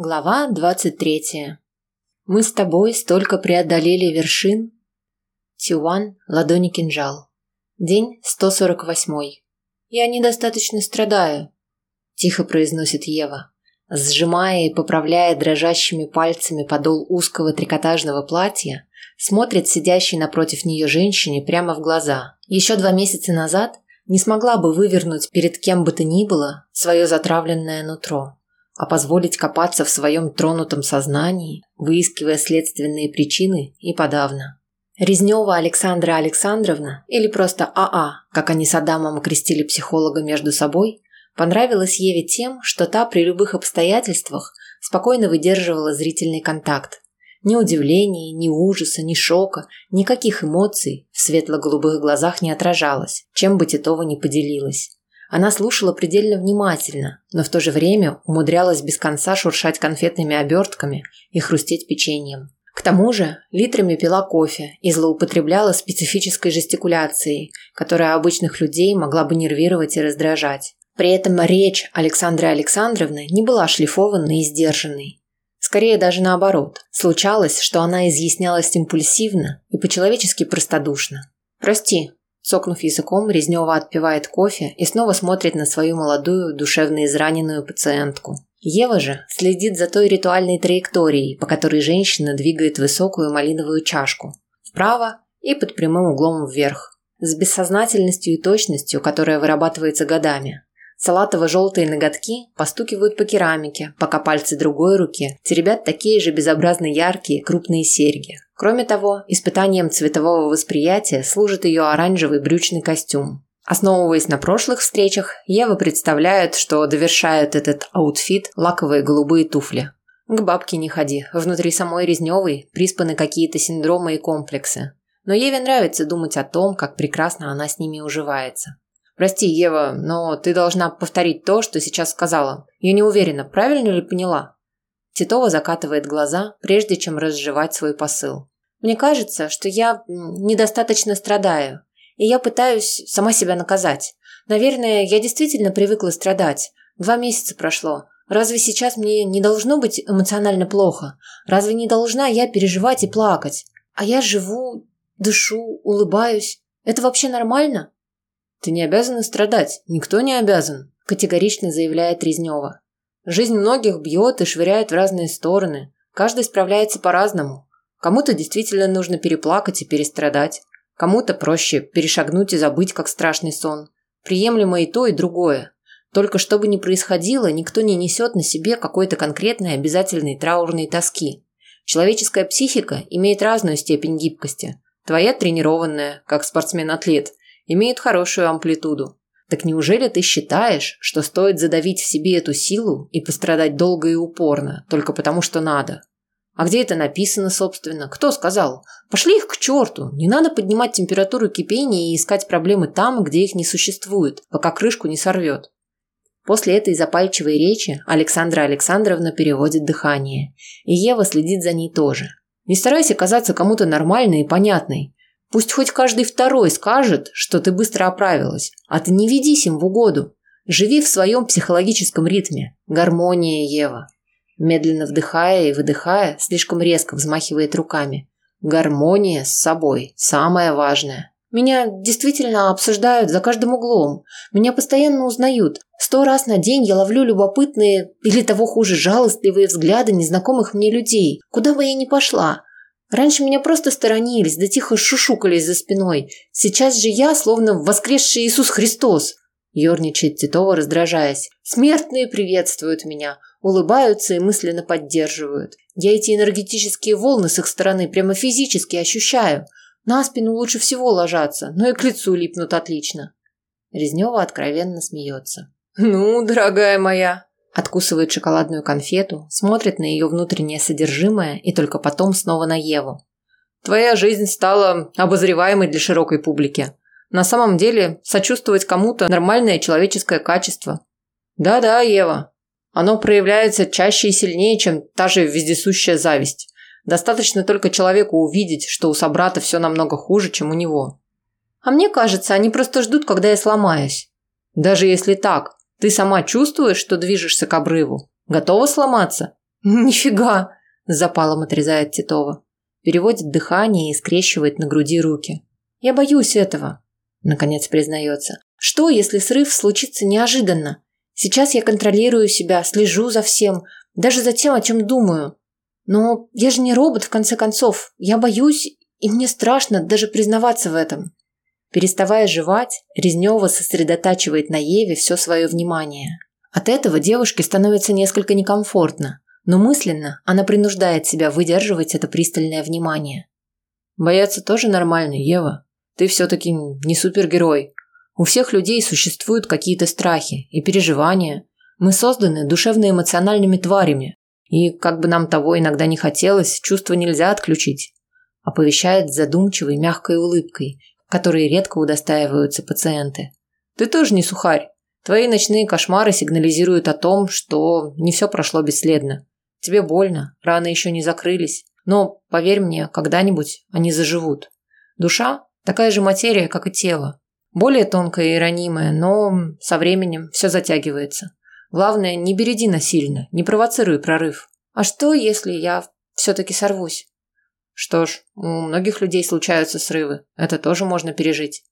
Глава двадцать третья. Мы с тобой столько преодолели вершин. Тюан, ладони кинжал. День сто сорок восьмой. Я недостаточно страдаю, тихо произносит Ева, сжимая и поправляя дрожащими пальцами подол узкого трикотажного платья, смотрит сидящей напротив нее женщине прямо в глаза. Еще два месяца назад не смогла бы вывернуть перед кем бы то ни было свое затравленное нутро а позволить копаться в своем тронутом сознании, выискивая следственные причины и подавно. Резнева Александра Александровна, или просто АА, как они с Адамом окрестили психолога между собой, понравилась Еве тем, что та при любых обстоятельствах спокойно выдерживала зрительный контакт. Ни удивления, ни ужаса, ни шока, никаких эмоций в светло-голубых глазах не отражалось, чем бы Титова не поделилась. Она слушала предельно внимательно, но в то же время умудрялась без конца шуршать конфетными обертками и хрустеть печеньем. К тому же литрами пила кофе и злоупотребляла специфической жестикуляцией, которая обычных людей могла бы нервировать и раздражать. При этом речь Александры Александровны не была шлифованной и сдержанной. Скорее даже наоборот. Случалось, что она изъяснялась импульсивно и по-человечески простодушно. «Прости», Цокнув языком, Резнева отпивает кофе и снова смотрит на свою молодую, душевно израненную пациентку. Ева же следит за той ритуальной траекторией, по которой женщина двигает высокую малиновую чашку. Вправо и под прямым углом вверх. С бессознательностью и точностью, которая вырабатывается годами. Салатово-желтые ноготки постукивают по керамике, пока пальцы другой руки теребят такие же безобразно яркие крупные серьги. Кроме того, испытанием цветового восприятия служит ее оранжевый брючный костюм. Основываясь на прошлых встречах, Ева представляет, что довершают этот аутфит лаковые голубые туфли. К бабке не ходи, внутри самой Резневой приспаны какие-то синдромы и комплексы. Но Еве нравится думать о том, как прекрасно она с ними уживается. «Прости, Ева, но ты должна повторить то, что сейчас сказала. Я не уверена, правильно ли поняла?» Титова закатывает глаза, прежде чем разжевать свой посыл. «Мне кажется, что я недостаточно страдаю, и я пытаюсь сама себя наказать. Наверное, я действительно привыкла страдать. Два месяца прошло. Разве сейчас мне не должно быть эмоционально плохо? Разве не должна я переживать и плакать? А я живу, дышу, улыбаюсь. Это вообще нормально?» «Ты не обязана страдать. Никто не обязан», – категорично заявляет Резнева. Жизнь многих бьет и швыряет в разные стороны. Каждый справляется по-разному. Кому-то действительно нужно переплакать и перестрадать. Кому-то проще перешагнуть и забыть, как страшный сон. Приемлемо и то, и другое. Только что бы ни происходило, никто не несет на себе какой-то конкретной обязательной траурной тоски. Человеческая психика имеет разную степень гибкости. Твоя тренированная, как спортсмен-атлет, имеет хорошую амплитуду. Так неужели ты считаешь, что стоит задавить в себе эту силу и пострадать долго и упорно, только потому что надо? А где это написано, собственно? Кто сказал? Пошли их к черту. Не надо поднимать температуру кипения и искать проблемы там, где их не существует, пока крышку не сорвет. После этой запальчивой речи Александра Александровна переводит дыхание, и Ева следит за ней тоже. Не старайся казаться кому-то нормальной и понятной. Пусть хоть каждый второй скажет, что ты быстро оправилась, а ты не ведись им в угоду. Живи в своем психологическом ритме. Гармония, Ева. Медленно вдыхая и выдыхая, слишком резко взмахивает руками. Гармония с собой – самое важное. Меня действительно обсуждают за каждым углом. Меня постоянно узнают. Сто раз на день я ловлю любопытные или того хуже жалостливые взгляды незнакомых мне людей. Куда бы я ни пошла, Раньше меня просто сторонились, да тихо шушукались за спиной. Сейчас же я, словно воскресший Иисус Христос. Ёрничает Титова, раздражаясь. Смертные приветствуют меня, улыбаются и мысленно поддерживают. Я эти энергетические волны с их стороны прямо физически ощущаю. На спину лучше всего ложатся, но и к лицу липнут отлично. Резнева откровенно смеется. «Ну, дорогая моя, Откусывает шоколадную конфету, смотрит на ее внутреннее содержимое и только потом снова на Еву. Твоя жизнь стала обозреваемой для широкой публики. На самом деле, сочувствовать кому-то – нормальное человеческое качество. Да-да, Ева. Оно проявляется чаще и сильнее, чем та же вездесущая зависть. Достаточно только человеку увидеть, что у собрата все намного хуже, чем у него. А мне кажется, они просто ждут, когда я сломаюсь. Даже если так, ты сама чувствуешь, что движешься к обрыву? Готова сломаться? Нифига, с запалом отрезает Титова. Переводит дыхание и скрещивает на груди руки. Я боюсь этого, наконец признается. Что, если срыв случится неожиданно? Сейчас я контролирую себя, слежу за всем, даже за тем, о чем думаю. Но я же не робот, в конце концов. Я боюсь, и мне страшно даже признаваться в этом. Переставая жевать, Резнева сосредотачивает на Еве все свое внимание. От этого девушке становится несколько некомфортно, но мысленно она принуждает себя выдерживать это пристальное внимание. Бояться тоже нормально, Ева. Ты все-таки не супергерой. У всех людей существуют какие-то страхи и переживания. Мы созданы душевно-эмоциональными тварями. И, как бы нам того иногда не хотелось, чувства нельзя отключить. Оповещает задумчивой, мягкой улыбкой, которой редко удостаиваются пациенты. Ты тоже не сухарь. Твои ночные кошмары сигнализируют о том, что не все прошло бесследно. Тебе больно, раны еще не закрылись. Но, поверь мне, когда-нибудь они заживут. Душа – такая же материя, как и тело. Более тонкая и ранимая, но со временем все затягивается. Главное, не береди насильно, не провоцируй прорыв. А что, если я все-таки сорвусь? Что ж, у многих людей случаются срывы. Это тоже можно пережить.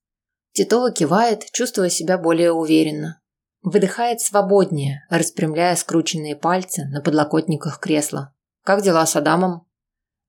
Титова кивает, чувствуя себя более уверенно. Выдыхает свободнее, распрямляя скрученные пальцы на подлокотниках кресла. Как дела с Адамом?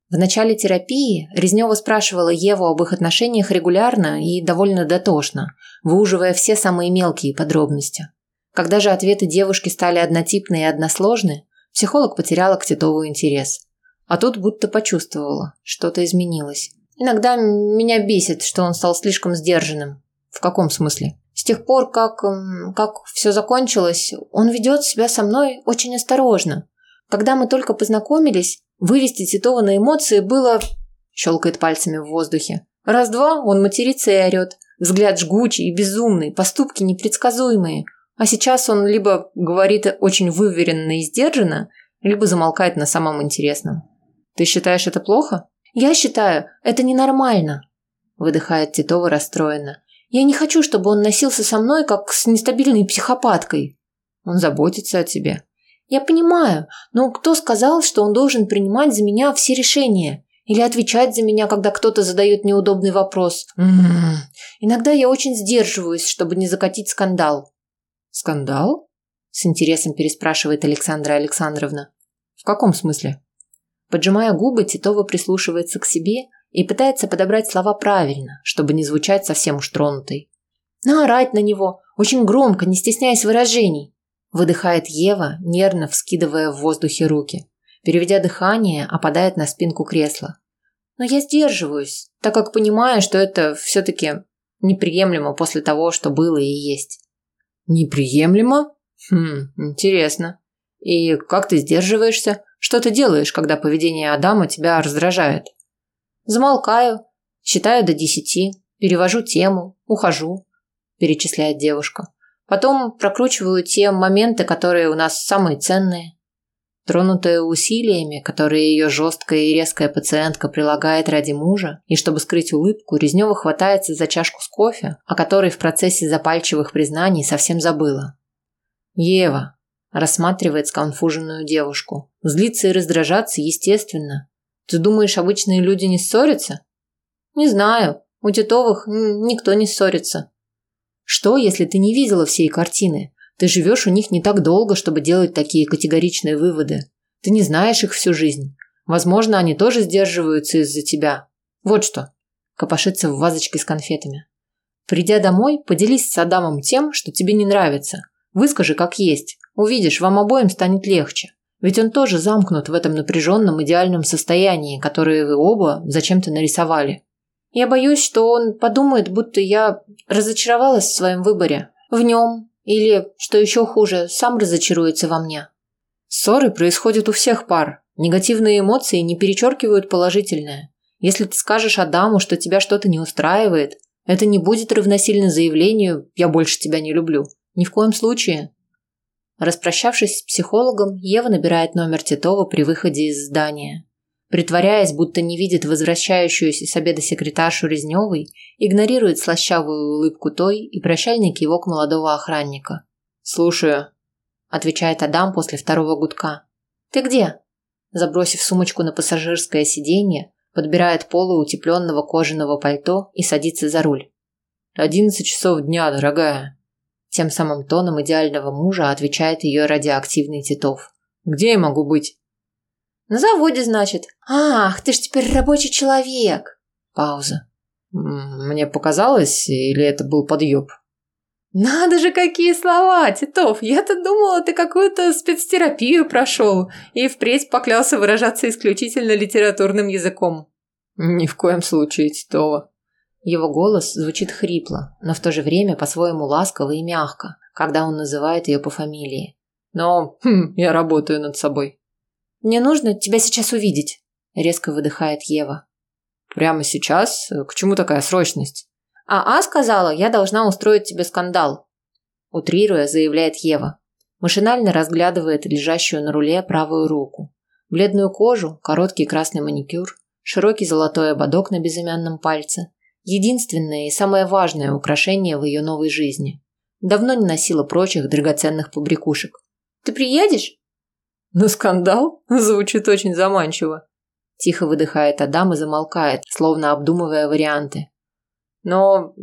В начале терапии Резнева спрашивала Еву об их отношениях регулярно и довольно дотошно, выуживая все самые мелкие подробности. Когда же ответы девушки стали однотипны и односложны, психолог потеряла к Титову интерес. А тут будто почувствовала, что-то изменилось. Иногда меня бесит, что он стал слишком сдержанным. В каком смысле? С тех пор, как, как все закончилось, он ведет себя со мной очень осторожно. Когда мы только познакомились, вывести Титова на эмоции было... Щелкает пальцами в воздухе. Раз-два он матерится и орет. Взгляд жгучий и безумный, поступки непредсказуемые – а сейчас он либо говорит очень выверенно и сдержанно, либо замолкает на самом интересном. Ты считаешь это плохо? Я считаю, это ненормально, выдыхает Титова расстроенно. Я не хочу, чтобы он носился со мной как с нестабильной психопаткой. Он заботится о тебе. Я понимаю, но кто сказал, что он должен принимать за меня все решения или отвечать за меня, когда кто-то задает неудобный вопрос? Иногда я очень сдерживаюсь, чтобы не закатить скандал. Скандал? С интересом переспрашивает Александра Александровна. В каком смысле? Поджимая губы, Титова прислушивается к себе и пытается подобрать слова правильно, чтобы не звучать совсем уж тронутой. Наорать на него, очень громко, не стесняясь выражений. Выдыхает Ева, нервно вскидывая в воздухе руки. Переведя дыхание, опадает на спинку кресла. Но я сдерживаюсь, так как понимаю, что это все-таки неприемлемо после того, что было и есть. Неприемлемо? Хм, интересно. И как ты сдерживаешься? Что ты делаешь, когда поведение Адама тебя раздражает? Замолкаю, считаю до десяти, перевожу тему, ухожу, перечисляет девушка. Потом прокручиваю те моменты, которые у нас самые ценные. Тронутая усилиями, которые ее жесткая и резкая пациентка прилагает ради мужа, и чтобы скрыть улыбку, Резнева хватается за чашку с кофе, о которой в процессе запальчивых признаний совсем забыла. Ева рассматривает сконфуженную девушку. Злиться и раздражаться естественно. Ты думаешь, обычные люди не ссорятся? Не знаю. У Титовых никто не ссорится. Что, если ты не видела всей картины? Ты живешь у них не так долго, чтобы делать такие категоричные выводы. Ты не знаешь их всю жизнь. Возможно, они тоже сдерживаются из-за тебя. Вот что. Копошится в вазочке с конфетами. Придя домой, поделись с Адамом тем, что тебе не нравится. Выскажи как есть. Увидишь, вам обоим станет легче. Ведь он тоже замкнут в этом напряженном идеальном состоянии, которое вы оба зачем-то нарисовали. Я боюсь, что он подумает, будто я разочаровалась в своем выборе. В нем, или, что еще хуже, сам разочаруется во мне. Ссоры происходят у всех пар. Негативные эмоции не перечеркивают положительное. Если ты скажешь Адаму, что тебя что-то не устраивает, это не будет равносильно заявлению «я больше тебя не люблю». Ни в коем случае. Распрощавшись с психологом, Ева набирает номер Титова при выходе из здания. Притворяясь, будто не видит возвращающуюся с обеда секретаршу Резневой, игнорирует слащавую улыбку той и прощальный кивок молодого охранника. «Слушаю», – отвечает Адам после второго гудка. «Ты где?» Забросив сумочку на пассажирское сиденье, подбирает полы утепленного кожаного пальто и садится за руль. «Одиннадцать часов дня, дорогая», тем самым тоном идеального мужа отвечает ее радиоактивный Титов. «Где я могу быть?» «На заводе, значит. Ах, ты ж теперь рабочий человек!» Пауза. «Мне показалось, или это был подъеб?» «Надо же, какие слова, Титов! Я-то думала, ты какую-то спецтерапию прошел и впредь поклялся выражаться исключительно литературным языком». «Ни в коем случае, Титова. Его голос звучит хрипло, но в то же время по-своему ласково и мягко, когда он называет ее по фамилии. Но хм, я работаю над собой. Мне нужно тебя сейчас увидеть, резко выдыхает Ева. Прямо сейчас? К чему такая срочность? А А сказала, я должна устроить тебе скандал. Утрируя, заявляет Ева. Машинально разглядывает лежащую на руле правую руку. Бледную кожу, короткий красный маникюр, широкий золотой ободок на безымянном пальце, Единственное и самое важное украшение в ее новой жизни. Давно не носила прочих драгоценных побрякушек. «Ты приедешь?» «На скандал?» Звучит очень заманчиво. Тихо выдыхает Адам и замолкает, словно обдумывая варианты. «Но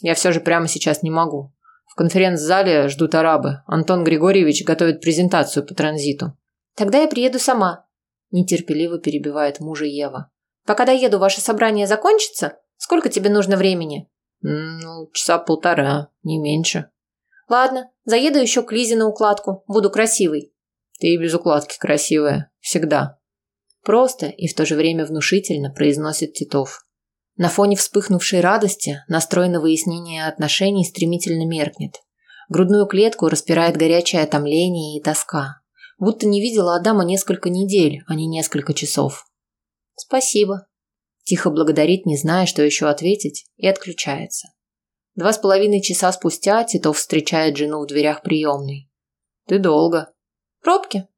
я все же прямо сейчас не могу. В конференц-зале ждут арабы. Антон Григорьевич готовит презентацию по транзиту». «Тогда я приеду сама», – нетерпеливо перебивает мужа Ева. «Пока доеду, ваше собрание закончится, Сколько тебе нужно времени? Ну, часа полтора, не меньше. Ладно, заеду еще к Лизе на укладку. Буду красивой. Ты и без укладки красивая. Всегда. Просто и в то же время внушительно произносит Титов. На фоне вспыхнувшей радости настрой на выяснение отношений стремительно меркнет. Грудную клетку распирает горячее отомление и тоска. Будто не видела Адама несколько недель, а не несколько часов. Спасибо, Тихо благодарит, не зная, что еще ответить, и отключается. Два с половиной часа спустя Титов встречает жену в дверях приемной. «Ты долго». «Пробки?»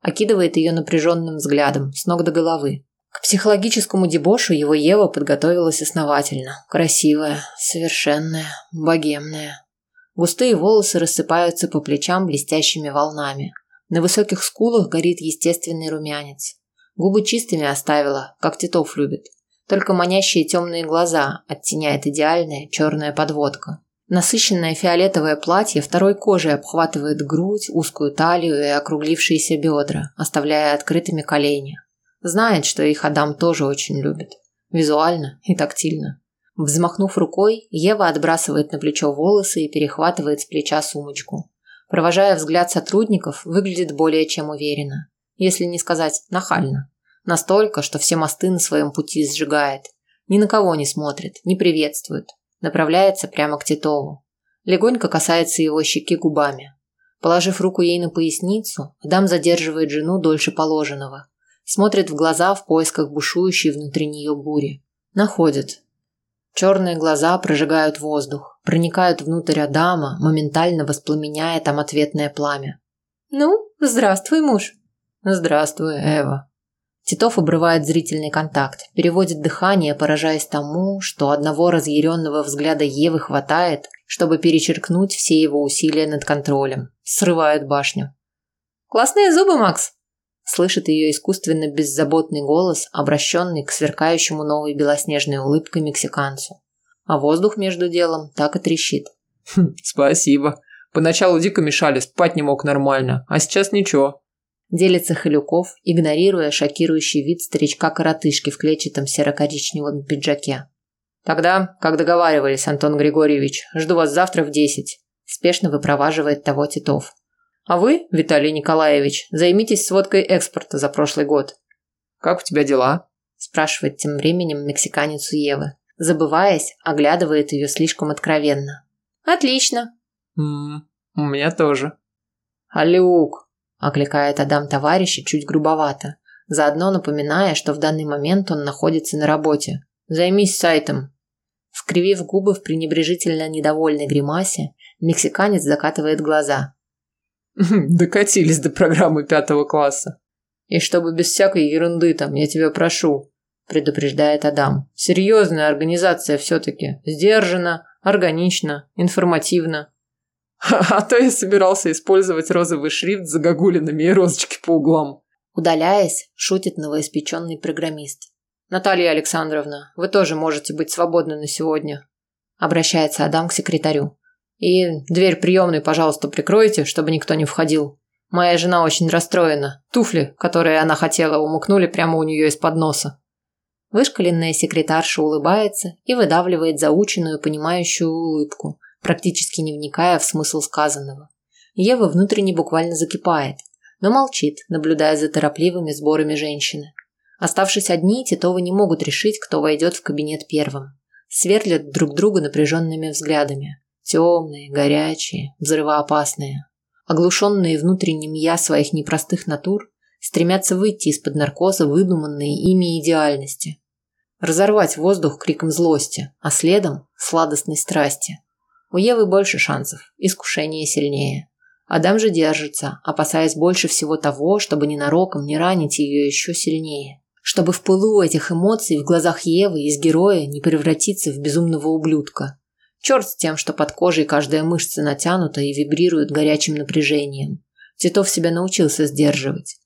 Окидывает ее напряженным взглядом, с ног до головы. К психологическому дебошу его Ева подготовилась основательно. Красивая, совершенная, богемная. Густые волосы рассыпаются по плечам блестящими волнами. На высоких скулах горит естественный румянец. Губы чистыми оставила, как Титов любит. Только манящие темные глаза оттеняет идеальная черная подводка. Насыщенное фиолетовое платье второй кожей обхватывает грудь, узкую талию и округлившиеся бедра, оставляя открытыми колени. Знает, что их Адам тоже очень любит. Визуально и тактильно. Взмахнув рукой, Ева отбрасывает на плечо волосы и перехватывает с плеча сумочку. Провожая взгляд сотрудников, выглядит более чем уверенно. Если не сказать нахально. Настолько, что все мосты на своем пути сжигает. Ни на кого не смотрит, не приветствует. Направляется прямо к Титову. Легонько касается его щеки губами. Положив руку ей на поясницу, Адам задерживает жену дольше положенного. Смотрит в глаза в поисках бушующей внутри нее бури. Находит. Черные глаза прожигают воздух, проникают внутрь Адама, моментально воспламеняя там ответное пламя. «Ну, здравствуй, муж». «Здравствуй, Эва», Титов обрывает зрительный контакт, переводит дыхание, поражаясь тому, что одного разъяренного взгляда Евы хватает, чтобы перечеркнуть все его усилия над контролем. Срывает башню. «Классные зубы, Макс!» Слышит ее искусственно беззаботный голос, обращенный к сверкающему новой белоснежной улыбкой мексиканцу. А воздух между делом так и трещит. Хм, «Спасибо. Поначалу дико мешали, спать не мог нормально, а сейчас ничего. Делится Халюков, игнорируя шокирующий вид старичка-коротышки в клетчатом серо-коричневом пиджаке. «Тогда, как договаривались, Антон Григорьевич, жду вас завтра в десять», – спешно выпроваживает того Титов. «А вы, Виталий Николаевич, займитесь сводкой экспорта за прошлый год». «Как у тебя дела?» – спрашивает тем временем мексиканец у Евы. Забываясь, оглядывает ее слишком откровенно. «Отлично». «Ммм, у меня тоже». «Алюк, окликает Адам товарища чуть грубовато, заодно напоминая, что в данный момент он находится на работе. Займись сайтом. Скривив губы в пренебрежительно недовольной гримасе, мексиканец закатывает глаза. Докатились до программы пятого класса. И чтобы без всякой ерунды там, я тебя прошу, предупреждает Адам. Серьезная организация все-таки. Сдержанно, органично, информативно. А то я собирался использовать розовый шрифт с загогулинами и розочки по углам. Удаляясь, шутит новоиспеченный программист. «Наталья Александровна, вы тоже можете быть свободны на сегодня», обращается Адам к секретарю. «И дверь приемной, пожалуйста, прикройте, чтобы никто не входил. Моя жена очень расстроена. Туфли, которые она хотела, умукнули прямо у нее из-под носа». Вышкаленная секретарша улыбается и выдавливает заученную, понимающую улыбку, практически не вникая в смысл сказанного. Ева внутренне буквально закипает, но молчит, наблюдая за торопливыми сборами женщины. Оставшись одни, Титовы не могут решить, кто войдет в кабинет первым. Сверлят друг друга напряженными взглядами. Темные, горячие, взрывоопасные. Оглушенные внутренним «я» своих непростых натур, стремятся выйти из-под наркоза выдуманные ими идеальности. Разорвать воздух криком злости, а следом – сладостной страсти. У Евы больше шансов, искушение сильнее. Адам же держится, опасаясь больше всего того, чтобы ненароком не ранить ее еще сильнее. Чтобы в пылу этих эмоций в глазах Евы из героя не превратиться в безумного ублюдка. Черт с тем, что под кожей каждая мышца натянута и вибрирует горячим напряжением. Титов себя научился сдерживать.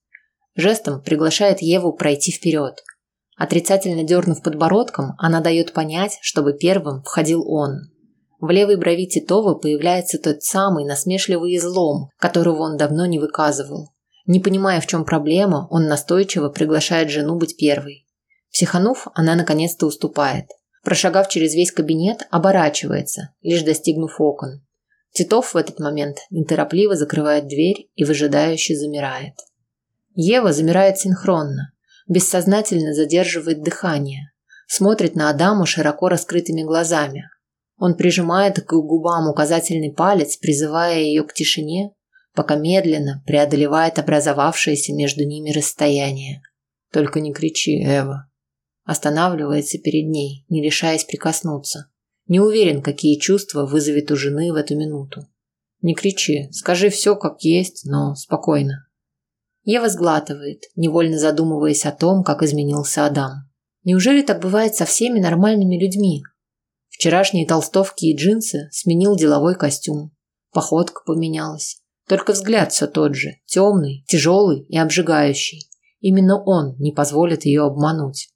Жестом приглашает Еву пройти вперед. Отрицательно дернув подбородком, она дает понять, чтобы первым входил он. В левой брови Титова появляется тот самый насмешливый излом, которого он давно не выказывал. Не понимая, в чем проблема, он настойчиво приглашает жену быть первой. Психанув, она наконец-то уступает. Прошагав через весь кабинет, оборачивается, лишь достигнув окон. Титов в этот момент неторопливо закрывает дверь и выжидающе замирает. Ева замирает синхронно, бессознательно задерживает дыхание, смотрит на Адаму широко раскрытыми глазами, он прижимает к губам указательный палец, призывая ее к тишине, пока медленно преодолевает образовавшееся между ними расстояние. «Только не кричи, Эва!» Останавливается перед ней, не решаясь прикоснуться. Не уверен, какие чувства вызовет у жены в эту минуту. «Не кричи, скажи все как есть, но спокойно». Ева сглатывает, невольно задумываясь о том, как изменился Адам. Неужели так бывает со всеми нормальными людьми? Вчерашние толстовки и джинсы сменил деловой костюм. Походка поменялась. Только взгляд все тот же, темный, тяжелый и обжигающий. Именно он не позволит ее обмануть.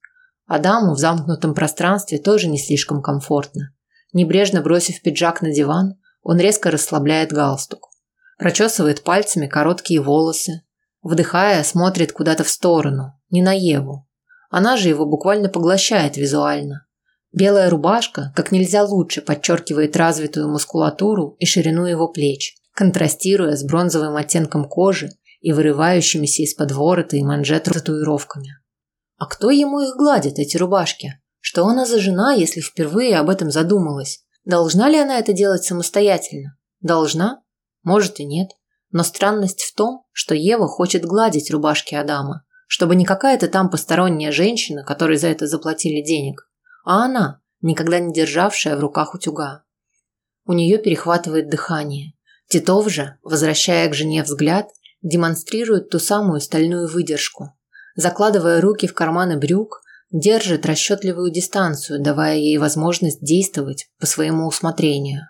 Адаму в замкнутом пространстве тоже не слишком комфортно. Небрежно бросив пиджак на диван, он резко расслабляет галстук. Прочесывает пальцами короткие волосы. Вдыхая, смотрит куда-то в сторону, не на Еву. Она же его буквально поглощает визуально. Белая рубашка как нельзя лучше подчеркивает развитую мускулатуру и ширину его плеч, контрастируя с бронзовым оттенком кожи и вырывающимися из-под ворота и манжет татуировками. А кто ему их гладит, эти рубашки? Что она за жена, если впервые об этом задумалась? Должна ли она это делать самостоятельно? Должна? Может и нет. Но странность в том, что Ева хочет гладить рубашки Адама, чтобы не какая-то там посторонняя женщина, которой за это заплатили денег, а она, никогда не державшая в руках утюга. У нее перехватывает дыхание. Титов же, возвращая к жене взгляд, демонстрирует ту самую стальную выдержку. Закладывая руки в карманы брюк, держит расчетливую дистанцию, давая ей возможность действовать по своему усмотрению.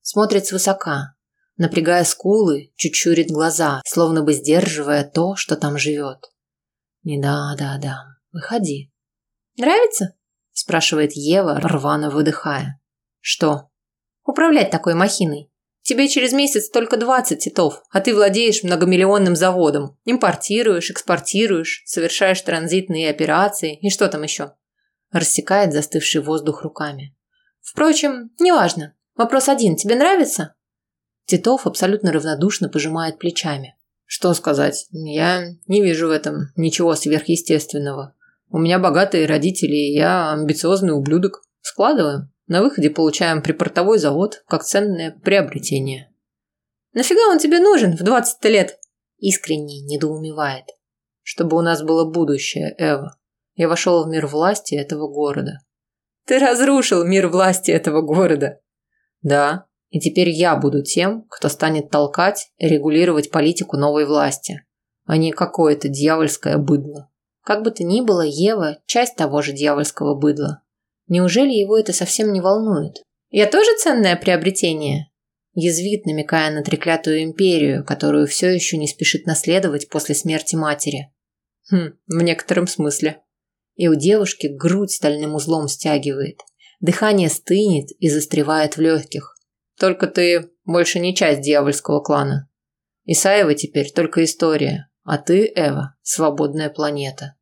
Смотрит свысока, напрягая скулы, чуть чурит глаза, словно бы сдерживая то, что там живет. Не да, да, да, выходи. Нравится? Спрашивает Ева, рвано выдыхая. Что? Управлять такой махиной. Тебе через месяц только 20 титов, а ты владеешь многомиллионным заводом. Импортируешь, экспортируешь, совершаешь транзитные операции и что там еще? Рассекает застывший воздух руками. Впрочем, неважно. Вопрос один. Тебе нравится? Титов абсолютно равнодушно пожимает плечами. Что сказать? Я не вижу в этом ничего сверхъестественного. У меня богатые родители, и я амбициозный ублюдок. Складываем. На выходе получаем припортовой завод, как ценное приобретение. Нафига он тебе нужен в 20 лет? Искренне недоумевает. Чтобы у нас было будущее, Эва. Я вошел в мир власти этого города. Ты разрушил мир власти этого города. Да, и теперь я буду тем, кто станет толкать и регулировать политику новой власти, а не какое-то дьявольское быдло. Как бы то ни было, Ева – часть того же дьявольского быдла. Неужели его это совсем не волнует? «Я тоже ценное приобретение?» Язвит, намекая на треклятую империю, которую все еще не спешит наследовать после смерти матери. Хм, в некотором смысле. И у девушки грудь стальным узлом стягивает. Дыхание стынет и застревает в легких. Только ты больше не часть дьявольского клана. Исаева теперь только история, а ты, Эва, свободная планета.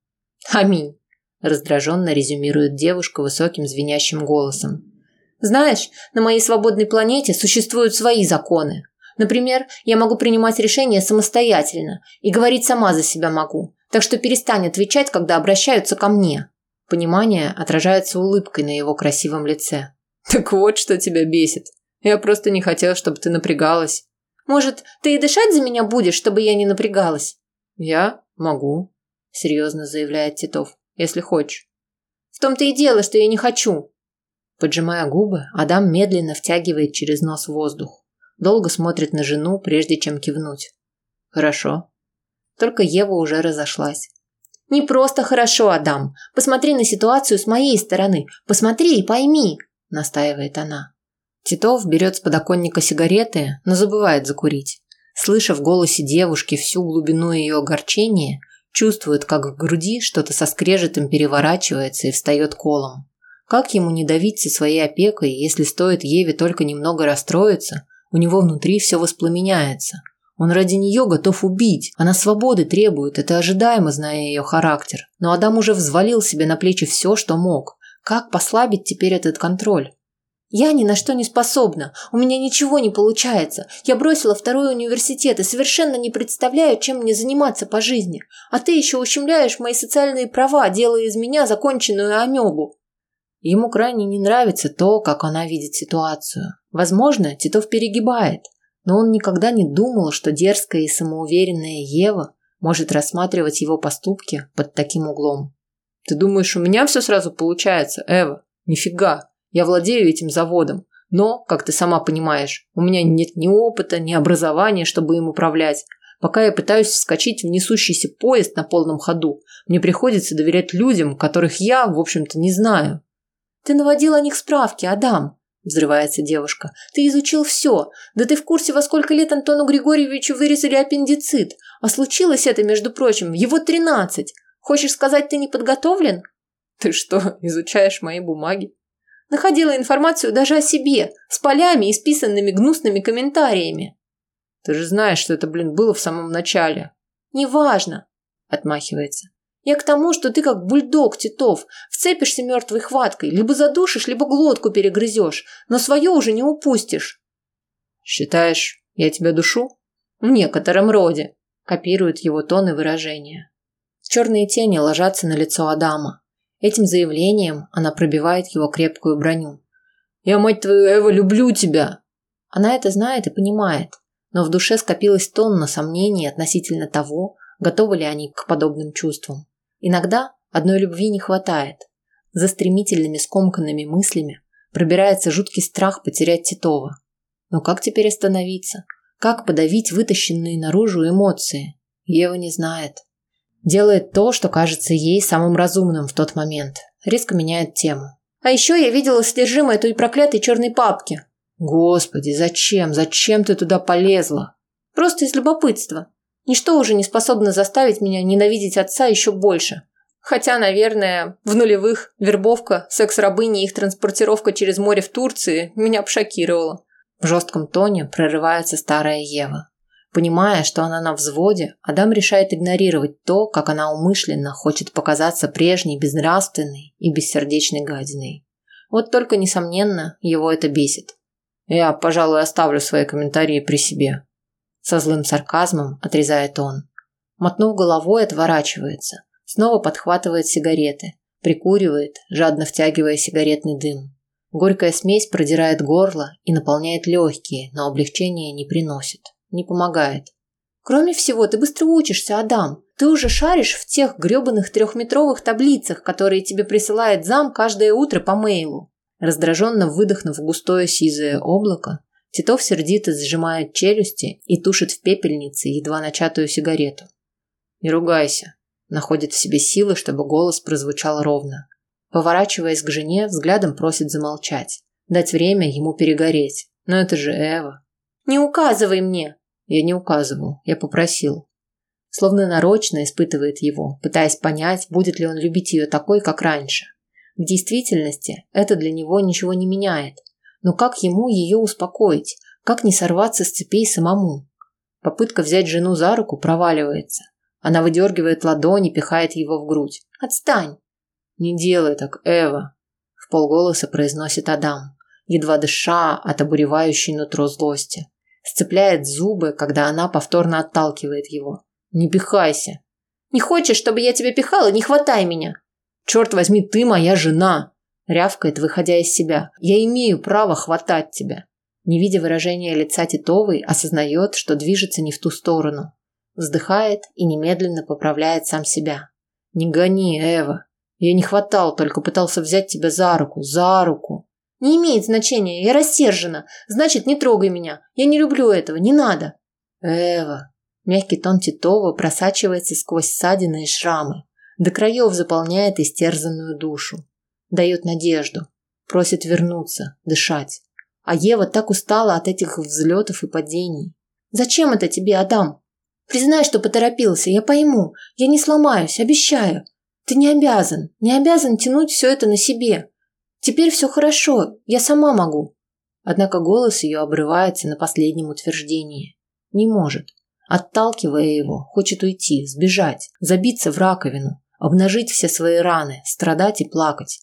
Аминь, раздраженно резюмирует девушка высоким звенящим голосом. Знаешь, на моей свободной планете существуют свои законы. Например, я могу принимать решения самостоятельно и говорить сама за себя могу. Так что перестань отвечать, когда обращаются ко мне. Понимание отражается улыбкой на его красивом лице. Так вот, что тебя бесит. Я просто не хотел, чтобы ты напрягалась. Может, ты и дышать за меня будешь, чтобы я не напрягалась? Я могу, серьезно заявляет Титов. Если хочешь. В том-то и дело, что я не хочу. Поджимая губы, Адам медленно втягивает через нос воздух. Долго смотрит на жену, прежде чем кивнуть. Хорошо. Только Ева уже разошлась. Не просто хорошо, Адам. Посмотри на ситуацию с моей стороны. Посмотри и пойми, настаивает она. Титов берет с подоконника сигареты, но забывает закурить. Слыша в голосе девушки всю глубину ее огорчения, чувствует, как в груди что-то со скрежетом переворачивается и встает колом. Как ему не давиться своей опекой, если стоит Еве только немного расстроиться, у него внутри все воспламеняется. Он ради нее готов убить. Она свободы требует, это ожидаемо, зная ее характер. Но Адам уже взвалил себе на плечи все, что мог. Как послабить теперь этот контроль? Я ни на что не способна. У меня ничего не получается. Я бросила второй университет и совершенно не представляю, чем мне заниматься по жизни. А ты еще ущемляешь мои социальные права, делая из меня законченную амебу. Ему крайне не нравится то, как она видит ситуацию. Возможно, Титов перегибает, но он никогда не думал, что дерзкая и самоуверенная Ева может рассматривать его поступки под таким углом. Ты думаешь, у меня все сразу получается, Эва? Нифига. Я владею этим заводом, но, как ты сама понимаешь, у меня нет ни опыта, ни образования, чтобы им управлять. Пока я пытаюсь вскочить в несущийся поезд на полном ходу, мне приходится доверять людям, которых я, в общем-то, не знаю. Ты наводил о них справки, Адам, взрывается девушка. Ты изучил все. Да ты в курсе, во сколько лет Антону Григорьевичу вырезали аппендицит. А случилось это, между прочим, его тринадцать. Хочешь сказать, ты не подготовлен? Ты что, изучаешь мои бумаги? Находила информацию даже о себе, с полями и списанными гнусными комментариями. Ты же знаешь, что это, блин, было в самом начале. Неважно, отмахивается. Я к тому, что ты как бульдог, Титов, вцепишься мертвой хваткой, либо задушишь, либо глотку перегрызешь, но свое уже не упустишь. Считаешь, я тебя душу? В некотором роде, копирует его тон и выражение. Черные тени ложатся на лицо Адама. Этим заявлением она пробивает его крепкую броню. «Я, мать твою, Эва, люблю тебя!» Она это знает и понимает, но в душе скопилось тонна сомнений относительно того, готовы ли они к подобным чувствам. Иногда одной любви не хватает. За стремительными скомканными мыслями пробирается жуткий страх потерять Титова. Но как теперь остановиться? Как подавить вытащенные наружу эмоции? Ева не знает. Делает то, что кажется ей самым разумным в тот момент. Резко меняет тему. А еще я видела содержимое той проклятой черной папки. Господи, зачем? Зачем ты туда полезла? Просто из любопытства. Ничто уже не способно заставить меня ненавидеть отца еще больше. Хотя, наверное, в нулевых вербовка, секс-рабыни и их транспортировка через море в Турции меня б шокировала. В жестком тоне прорывается старая Ева. Понимая, что она на взводе, Адам решает игнорировать то, как она умышленно хочет показаться прежней безнравственной и бессердечной гадиной. Вот только, несомненно, его это бесит. «Я, пожалуй, оставлю свои комментарии при себе», – со злым сарказмом отрезает он. Мотнув головой, отворачивается, снова подхватывает сигареты, прикуривает, жадно втягивая сигаретный дым. Горькая смесь продирает горло и наполняет легкие, но облегчения не приносит не помогает. Кроме всего, ты быстро учишься, Адам. Ты уже шаришь в тех грёбаных трехметровых таблицах, которые тебе присылает зам каждое утро по мейлу. Раздраженно выдохнув густое сизое облако, Титов сердито сжимает челюсти и тушит в пепельнице едва начатую сигарету. «Не ругайся», находит в себе силы, чтобы голос прозвучал ровно. Поворачиваясь к жене, взглядом просит замолчать, дать время ему перегореть. Но это же Эва. «Не указывай мне!» Я не указывал, я попросил. словно нарочно испытывает его, пытаясь понять, будет ли он любить ее такой, как раньше. В действительности это для него ничего не меняет. Но как ему ее успокоить? Как не сорваться с цепей самому? Попытка взять жену за руку проваливается. Она выдергивает ладони, пихает его в грудь. «Отстань!» «Не делай так, Эва!» В полголоса произносит Адам, едва дыша от обуревающей нутро злости. Сцепляет зубы, когда она повторно отталкивает его. «Не пихайся!» «Не хочешь, чтобы я тебя пихала? Не хватай меня!» «Черт возьми, ты моя жена!» Рявкает, выходя из себя. «Я имею право хватать тебя!» Не видя выражения лица Титовой, осознает, что движется не в ту сторону. Вздыхает и немедленно поправляет сам себя. «Не гони, Эва. Я не хватал, только пытался взять тебя за руку, за руку». «Не имеет значения, я рассержена. Значит, не трогай меня. Я не люблю этого, не надо». «Эва». Мягкий тон Титова просачивается сквозь ссадины и шрамы. До краев заполняет истерзанную душу. Дает надежду. Просит вернуться, дышать. А Ева так устала от этих взлетов и падений. «Зачем это тебе, Адам?» Признай, что поторопился, я пойму. Я не сломаюсь, обещаю. Ты не обязан, не обязан тянуть все это на себе. Теперь все хорошо, я сама могу. Однако голос ее обрывается на последнем утверждении. Не может. Отталкивая его, хочет уйти, сбежать, забиться в раковину, обнажить все свои раны, страдать и плакать.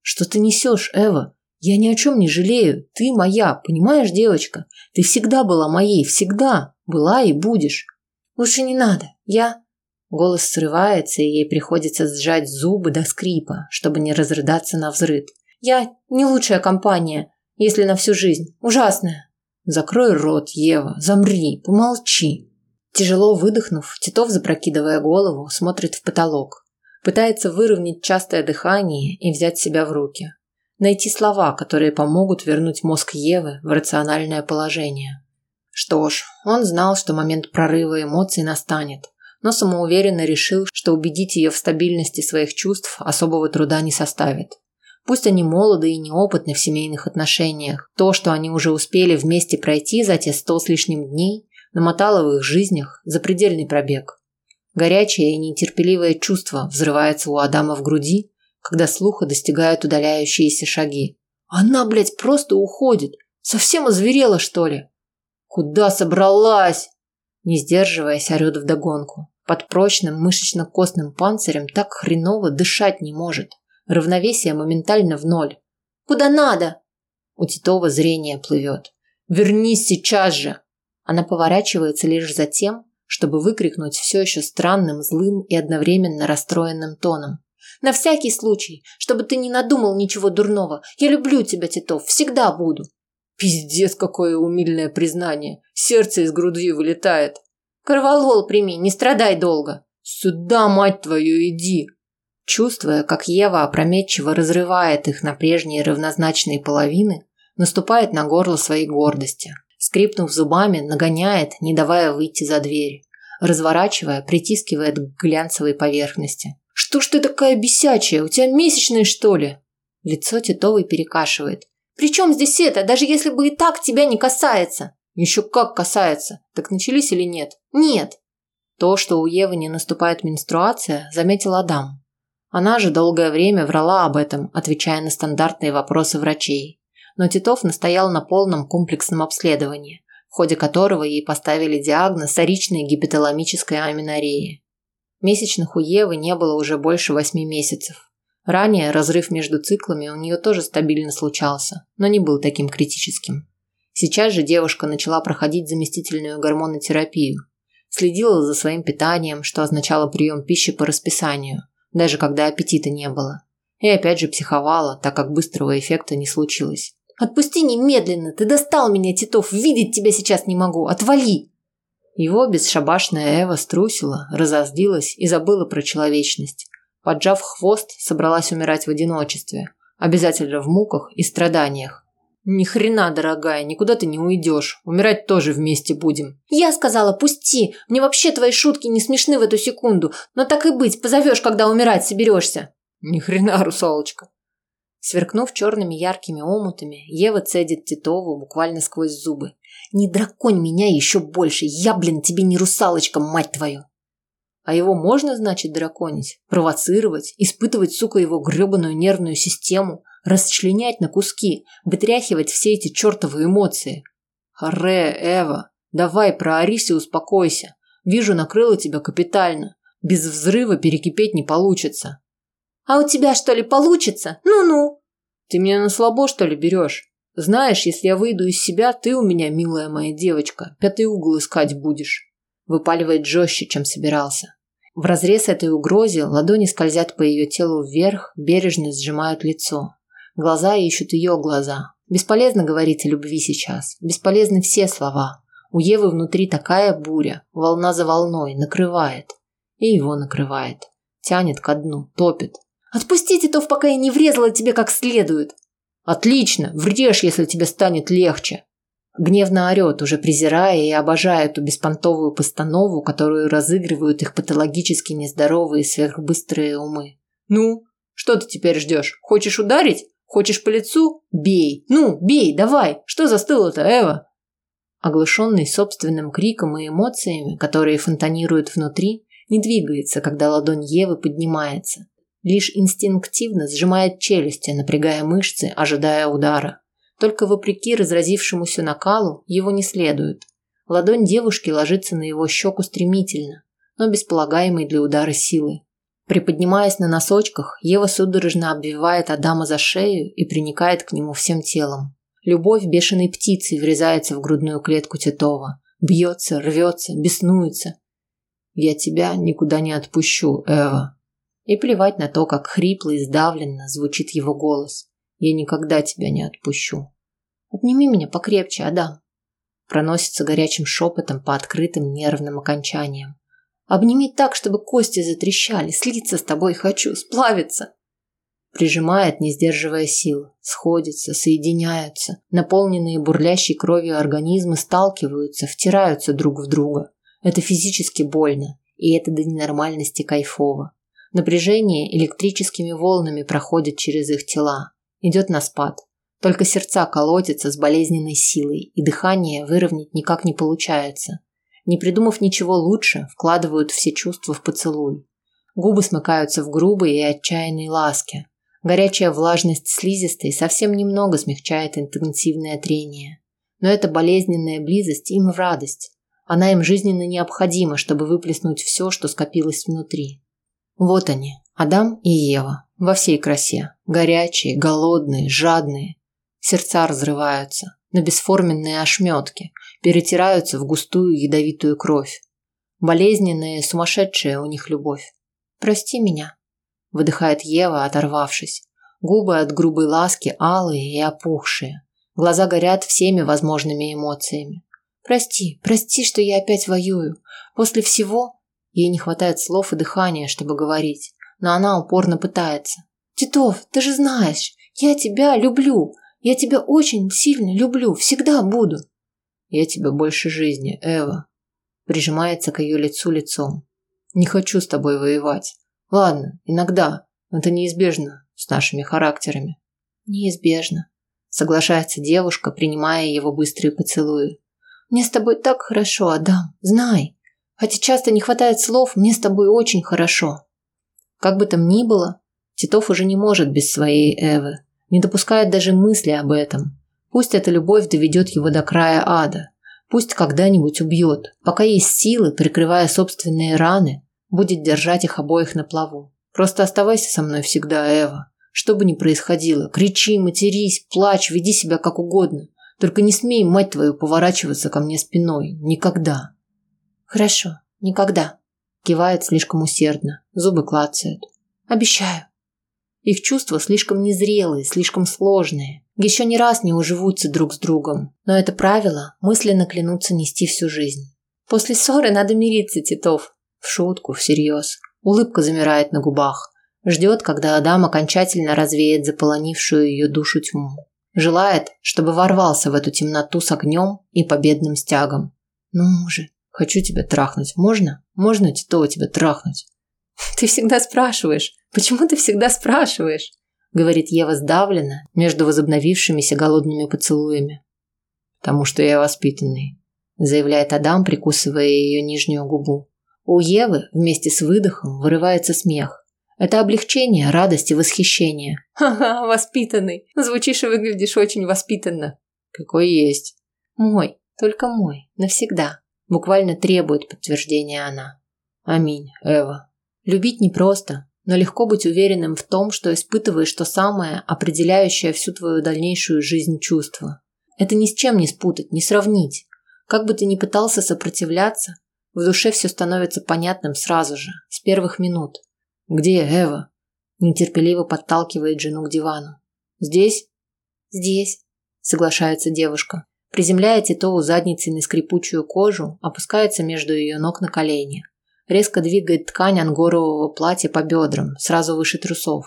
Что ты несешь, Эва? Я ни о чем не жалею. Ты моя, понимаешь, девочка? Ты всегда была моей, всегда. Была и будешь. Лучше не надо. Я Голос срывается, и ей приходится сжать зубы до скрипа, чтобы не разрыдаться на взрыд. Я не лучшая компания, если на всю жизнь. Ужасная. Закрой рот, Ева, замри, помолчи. Тяжело выдохнув, Титов, запрокидывая голову, смотрит в потолок. Пытается выровнять частое дыхание и взять себя в руки. Найти слова, которые помогут вернуть мозг Евы в рациональное положение. Что ж, он знал, что момент прорыва эмоций настанет, но самоуверенно решил, что убедить ее в стабильности своих чувств особого труда не составит. Пусть они молоды и неопытны в семейных отношениях, то, что они уже успели вместе пройти за те сто с лишним дней, намотало в их жизнях запредельный пробег. Горячее и нетерпеливое чувство взрывается у Адама в груди, когда слуха достигают удаляющиеся шаги. Она, блядь, просто уходит. Совсем озверела, что ли? Куда собралась? Не сдерживаясь, орёт вдогонку. Под прочным мышечно-костным панцирем так хреново дышать не может. Равновесие моментально в ноль. Куда надо? У Титова зрение плывет. Вернись сейчас же. Она поворачивается лишь за тем, чтобы выкрикнуть все еще странным, злым и одновременно расстроенным тоном. На всякий случай, чтобы ты не надумал ничего дурного. Я люблю тебя, Титов, всегда буду. Пиздец, какое умильное признание. Сердце из груди вылетает. Корвалол прими, не страдай долго. Сюда, мать твою, иди. Чувствуя, как Ева опрометчиво разрывает их на прежние равнозначные половины, наступает на горло своей гордости. Скрипнув зубами, нагоняет, не давая выйти за дверь. Разворачивая, притискивает к глянцевой поверхности. «Что ж ты такая бесячая? У тебя месячные, что ли?» Лицо Титовой перекашивает. При чем здесь это, даже если бы и так тебя не касается? Еще как касается. Так начались или нет? Нет. То, что у Евы не наступает менструация, заметил Адам. Она же долгое время врала об этом, отвечая на стандартные вопросы врачей. Но Титов настоял на полном комплексном обследовании, в ходе которого ей поставили диагноз вторичной гипоталамической аминореи. Месячных у Евы не было уже больше восьми месяцев. Ранее разрыв между циклами у нее тоже стабильно случался, но не был таким критическим. Сейчас же девушка начала проходить заместительную гормонотерапию. Следила за своим питанием, что означало прием пищи по расписанию, даже когда аппетита не было. И опять же психовала, так как быстрого эффекта не случилось. «Отпусти немедленно! Ты достал меня, Титов! Видеть тебя сейчас не могу! Отвали!» Его бесшабашная Эва струсила, разозлилась и забыла про человечность. Поджав хвост, собралась умирать в одиночестве, обязательно в муках и страданиях. Ни хрена, дорогая, никуда ты не уйдешь. Умирать тоже вместе будем. Я сказала, пусти. Мне вообще твои шутки не смешны в эту секунду, но так и быть, позовешь, когда умирать соберешься. Ни хрена, русалочка. Сверкнув черными яркими омутами, Ева цедит Титову буквально сквозь зубы. «Не драконь меня еще больше! Я, блин, тебе не русалочка, мать твою!» А его можно, значит, драконить, провоцировать, испытывать, сука, его гребаную нервную систему, расчленять на куски, вытряхивать все эти чертовы эмоции. Харе, Эва, давай проорись и успокойся. Вижу, накрыло тебя капитально. Без взрыва перекипеть не получится. А у тебя что ли получится? Ну-ну. Ты меня на слабо, что ли, берешь? Знаешь, если я выйду из себя, ты у меня, милая моя девочка, пятый угол искать будешь. Выпаливает жестче, чем собирался. В разрез этой угрозе ладони скользят по ее телу вверх, бережно сжимают лицо. Глаза ищут ее глаза. Бесполезно говорить о любви сейчас. Бесполезны все слова. У Евы внутри такая буря, волна за волной, накрывает. И его накрывает. Тянет ко дну, топит. «Отпустите, то пока я не врезала тебе как следует!» Отлично, врежь, если тебе станет легче. Гневно орет, уже презирая и обожая эту беспонтовую постанову, которую разыгрывают их патологически нездоровые сверхбыстрые умы. Ну, что ты теперь ждешь? Хочешь ударить? Хочешь по лицу? Бей. Ну, бей, давай. Что застыло-то, Эва? Оглушенный собственным криком и эмоциями, которые фонтанируют внутри, не двигается, когда ладонь Евы поднимается лишь инстинктивно сжимает челюсти, напрягая мышцы, ожидая удара. Только вопреки разразившемуся накалу его не следует. Ладонь девушки ложится на его щеку стремительно, но без полагаемой для удара силы. Приподнимаясь на носочках, Ева судорожно обвивает Адама за шею и приникает к нему всем телом. Любовь бешеной птицей врезается в грудную клетку Титова. Бьется, рвется, беснуется. «Я тебя никуда не отпущу, Эва», и плевать на то, как хрипло и сдавленно звучит его голос. Я никогда тебя не отпущу. Обними меня покрепче, Адам. Проносится горячим шепотом по открытым нервным окончаниям. Обними так, чтобы кости затрещали. Слиться с тобой хочу, сплавиться. Прижимает, не сдерживая сил. Сходятся, соединяются. Наполненные бурлящей кровью организмы сталкиваются, втираются друг в друга. Это физически больно. И это до ненормальности кайфово. Напряжение электрическими волнами проходит через их тела. Идет на спад. Только сердца колотятся с болезненной силой, и дыхание выровнять никак не получается. Не придумав ничего лучше, вкладывают все чувства в поцелуй. Губы смыкаются в грубые и отчаянные ласки. Горячая влажность слизистой совсем немного смягчает интенсивное трение. Но эта болезненная близость им в радость. Она им жизненно необходима, чтобы выплеснуть все, что скопилось внутри. Вот они, Адам и Ева, во всей красе. Горячие, голодные, жадные. Сердца разрываются на бесформенные ошметки, перетираются в густую ядовитую кровь. Болезненная, сумасшедшая у них любовь. «Прости меня», – выдыхает Ева, оторвавшись. Губы от грубой ласки алые и опухшие. Глаза горят всеми возможными эмоциями. «Прости, прости, что я опять воюю. После всего Ей не хватает слов и дыхания, чтобы говорить, но она упорно пытается. «Титов, ты же знаешь, я тебя люблю. Я тебя очень сильно люблю, всегда буду». «Я тебя больше жизни, Эва», прижимается к ее лицу лицом. «Не хочу с тобой воевать. Ладно, иногда, но это неизбежно с нашими характерами». «Неизбежно», соглашается девушка, принимая его быстрые поцелуи. «Мне с тобой так хорошо, Адам, знай. Хотя часто не хватает слов, мне с тобой очень хорошо. Как бы там ни было, Титов уже не может без своей Эвы, не допускает даже мысли об этом. Пусть эта любовь доведет его до края ада, пусть когда-нибудь убьет, пока есть силы, прикрывая собственные раны, будет держать их обоих на плаву. Просто оставайся со мной всегда, Эва. Что бы ни происходило, кричи, матерись, плачь, веди себя как угодно. Только не смей, мать твою, поворачиваться ко мне спиной. Никогда. Хорошо, никогда. Кивает слишком усердно, зубы клацают. Обещаю. Их чувства слишком незрелые, слишком сложные. Еще не раз не уживутся друг с другом. Но это правило мысленно клянутся нести всю жизнь. После ссоры надо мириться, Титов. В шутку, всерьез. Улыбка замирает на губах. Ждет, когда Адам окончательно развеет заполонившую ее душу тьму. Желает, чтобы ворвался в эту темноту с огнем и победным стягом. Ну же, Хочу тебя трахнуть. Можно? Можно Титова тебя трахнуть? Ты всегда спрашиваешь. Почему ты всегда спрашиваешь? Говорит Ева сдавленно между возобновившимися голодными поцелуями. Потому что я воспитанный. Заявляет Адам, прикусывая ее нижнюю губу. У Евы вместе с выдохом вырывается смех. Это облегчение, радость и восхищение. Ха-ха, воспитанный. Звучишь и выглядишь очень воспитанно. Какой есть. Мой, только мой, навсегда. Буквально требует подтверждения она. Аминь, Эва. Любить непросто, но легко быть уверенным в том, что испытываешь то самое, определяющее всю твою дальнейшую жизнь чувство. Это ни с чем не спутать, не сравнить. Как бы ты ни пытался сопротивляться, в душе все становится понятным сразу же, с первых минут. «Где Эва?» Нетерпеливо подталкивает жену к дивану. «Здесь?» «Здесь», соглашается девушка. Приземляя Титову задницей на скрипучую кожу, опускается между ее ног на колени. Резко двигает ткань ангорового платья по бедрам, сразу выше трусов.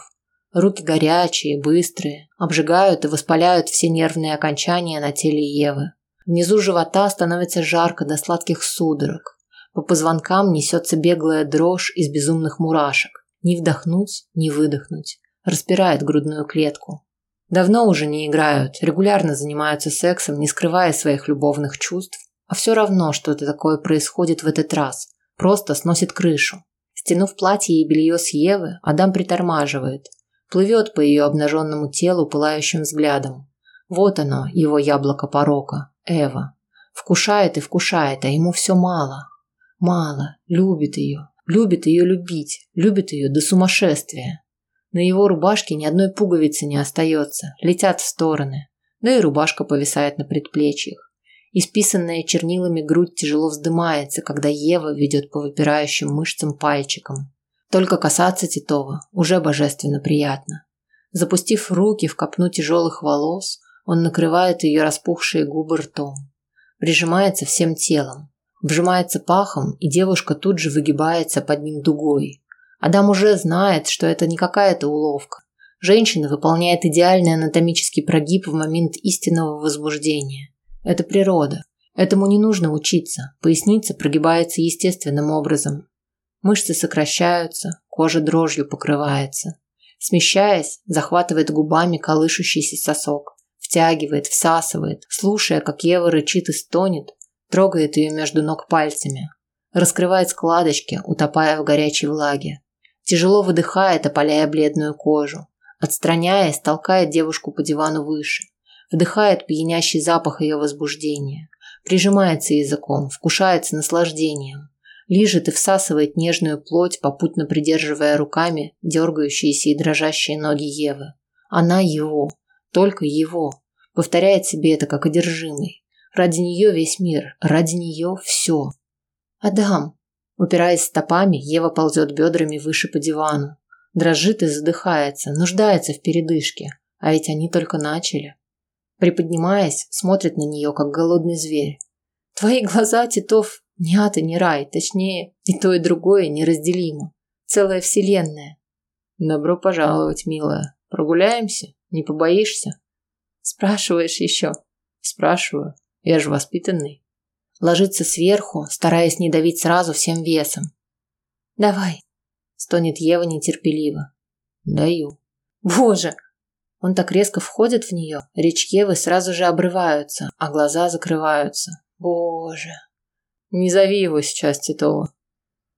Руки горячие, быстрые, обжигают и воспаляют все нервные окончания на теле Евы. Внизу живота становится жарко до сладких судорог. По позвонкам несется беглая дрожь из безумных мурашек. Не вдохнуть, не выдохнуть. Распирает грудную клетку. Давно уже не играют, регулярно занимаются сексом, не скрывая своих любовных чувств. А все равно что-то такое происходит в этот раз. Просто сносит крышу. Стянув платье и белье с Евы, Адам притормаживает. Плывет по ее обнаженному телу пылающим взглядом. Вот оно, его яблоко порока, Эва. Вкушает и вкушает, а ему все мало. Мало. Любит ее. Любит ее любить. Любит ее до сумасшествия. На его рубашке ни одной пуговицы не остается. Летят в стороны. Да и рубашка повисает на предплечьях. Исписанная чернилами грудь тяжело вздымается, когда Ева ведет по выпирающим мышцам пальчиком. Только касаться Титова уже божественно приятно. Запустив руки в копну тяжелых волос, он накрывает ее распухшие губы ртом. Прижимается всем телом. Вжимается пахом, и девушка тут же выгибается под ним дугой. Адам уже знает, что это не какая-то уловка. Женщина выполняет идеальный анатомический прогиб в момент истинного возбуждения. Это природа. Этому не нужно учиться. Поясница прогибается естественным образом. Мышцы сокращаются, кожа дрожью покрывается. Смещаясь, захватывает губами колышущийся сосок. Втягивает, всасывает, слушая, как Ева рычит и стонет, трогает ее между ног пальцами, раскрывает складочки, утопая в горячей влаге. Тяжело выдыхает, опаляя бледную кожу. Отстраняясь, толкает девушку по дивану выше. Вдыхает пьянящий запах ее возбуждения. Прижимается языком, вкушается наслаждением. Лижет и всасывает нежную плоть, попутно придерживая руками дергающиеся и дрожащие ноги Евы. Она его, только его. Повторяет себе это как одержимый. Ради нее весь мир, ради нее все. «Адам!» Упираясь стопами, Ева ползет бедрами выше по дивану. Дрожит и задыхается, нуждается в передышке. А ведь они только начали. Приподнимаясь, смотрит на нее, как голодный зверь. Твои глаза, Титов, не ад и не рай. Точнее, и то, и другое неразделимо. Целая вселенная. Добро пожаловать, милая. Прогуляемся? Не побоишься? Спрашиваешь еще? Спрашиваю. Я же воспитанный. Ложится сверху, стараясь не давить сразу всем весом. «Давай», – стонет Ева нетерпеливо. «Даю». «Боже!» Он так резко входит в нее, речь Евы сразу же обрываются, а глаза закрываются. «Боже!» «Не зови его сейчас, Титова».